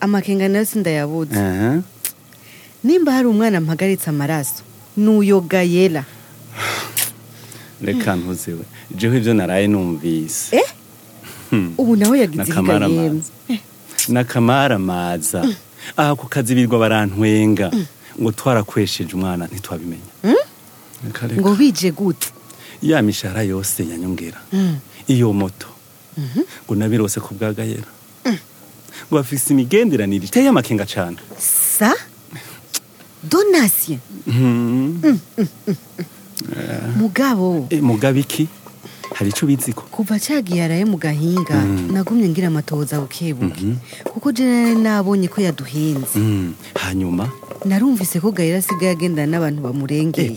amakenga nayo si nimba hari umwana mpagaritse amaraso nuyoga yera reka ntuziwe jewe ibyo naraye numvise eh? hmm. ubu nawe yagizihiga yemwe n'akamaramaza hmm. aha ku kazibirwa barantwenga hmm. ngo twarakwesheje umwana ntitwabimenya ngo bije gute ya mishara yose yanyongera mm. iyo moto ngo mhm. nabirose ku bwagayera mm. ngo bafise imigenderanire iteye amakenga cyane sa donasiyo mhm. mm, eh. mugabo eh, mugabo iki hari icyo ubiziko kuva cyagiharaye mu gahinga nagumye ngira amatoza buke mhm. kuko jenali nabonye ko yaduhenze hanyuma narumvise ko gahera asigaye agendana n'abantu bamurengeye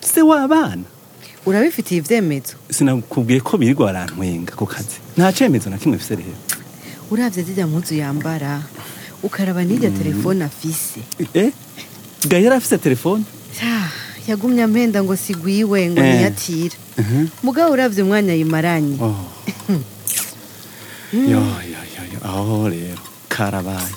se w'abana urabifitiye ibyemezo sinakubwiye ko birirwa barantwenga ku kazi nta cyemezo na kimwe bise rero urabye zijya mpuzu yambara ukaraba n'irya mm. telefone afise eh gahera afise telefone yagumye amenda ngo sigwiwe ngo eh. ntiyatire uh-huh. mugabo urabye umwanya yimaranye oh. mm. yo yo yo aho rero karabaye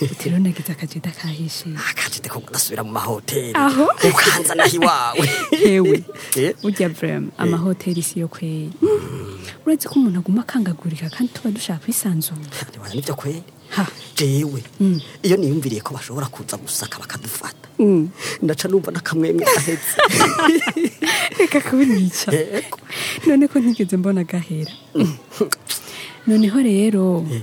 utiriwe nagize akajede akahishiye akajede ah, ko ndasubira mu mahoteli aho ukanza nahi wawe hewe ujya eh? vrem eh. amahoteli si yo kweye hmm. uretse ko umuntu aguma akangagurika kandi tuba dushaka kwisanzura nibyo kweye ha jewe mm. iyo niyumviriye ko bashobora kuza gusaka bakadufata mm. ndaca numva n'akamwemwe gahetse reka kubinica none ko ntigeze mbona gahera mm. noneho rero eh.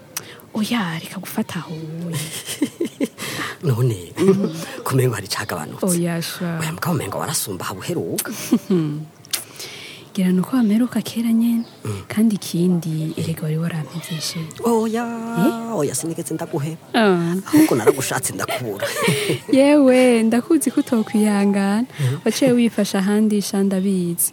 oya reka gufata aho wowe none kumengo hari icagabanutse oh, oya sha oya mugabo umengo warasumba habuheruka gerana uko wameruka kera nyene kandi ikindi erega wari warampevesheje oya eh? oya sinigeze ndaguheba ah. ahubwo naragushatse ndakubura yewe ndakuzi ko utokwihangana mm-hmm. waciye wifasha ahandi ndabizi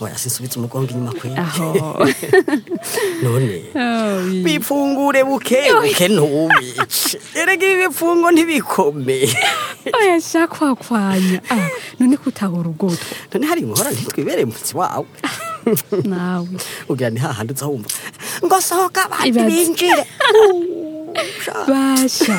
oya sinsubitse umugongo inyuma kweri aho none bipfungure buke buke ntubice erega ibi bipfungo ntibikome oya kwakwanya none kutahora ubwotwo none hari inkorora ntitwibereye tiwawe nawe ugira ni hahandi uza wumva ngo sohoka abantu binjire basha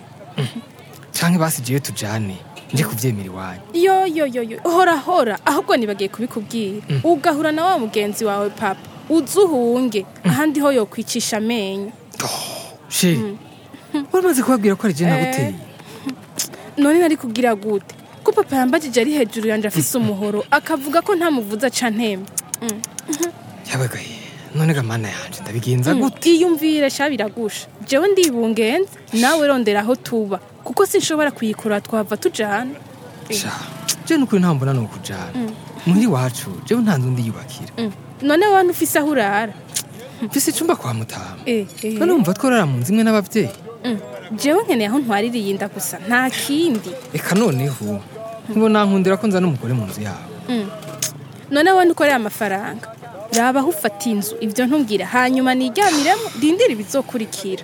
mm. cyangwa basigiye tujyane njye kubyemera iwanyu yo yo yo hora hora ahubwo ntibagiye kubikubwira ugahura na wa mugenzi wawe papa Uzuhunge ahandi ho yokwicisha amenyo oh, sheri mm. wamaze kubabwira ko ari jena buteye eh, none nari kugira gute ko papa yambagije ari hejuru yanjye afise mm. umuhoro akavuga ko ntamuvuza ca ntembe mm. yabagaye none gamana yanjye ndabigenza gute iyumvire sha biragusha jewe ndibungenze nawe rondera aho tuba kuko sinshobora kuyikura twava tujana sha je nukuri ni ukujana muri wacu jewe nta nzu ndiyubakira none wowe ufise aho urara mfise icyumba kwa mutamu eh, eh. none wumva tworara mu nzu imwe n'ababyeyi mm. jewe nkeneye aho ntwarira iyi nda gusa nta kindi reka noneho nkubona nkundira ko nzana umugore mu nzu yawe mm. none wowe ukorera amafaranga raba aho ufatiye inzu ibyo ntumbwira hanyuma niryamiremo rindira ibizokurikira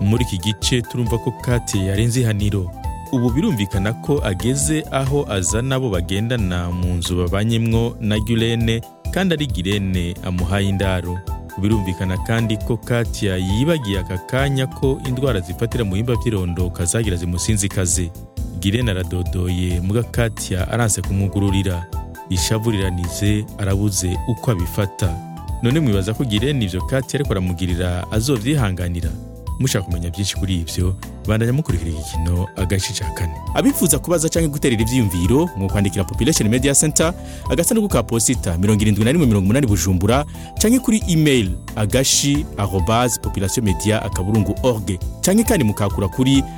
muri iki gice turumva ko kate yarenze ihaniro ubu birumvikana ko ageze aho azana abo bagendana mu nzu babanyemwo na girene kandi ari girene amuhaye indaro birumvikana kandi ko katia yibagiye aka kanya ko indwara zifatira mu bihimba by'irondo kazagira zimusinzikaze girena aradodoye mbwa katia aranse kumwugururira ishavuriranize arabuze uko abifata none mwibaza ko girena ibyo katia ariko aramugirira azovyihanganira mushaka kumenya byinshi kuri ibyo bandanya mukurikira igikino agace cya kane abifuza kubaza cyangwa guterera ibyiyumviro mu kwandikira population media center agasanduku ka posita mirongo irindwi na rimwe mirongo umunani bujumbura cyangwa kuri email agashi arobase population media akaburungu org cyangwa kandi mukakura kuri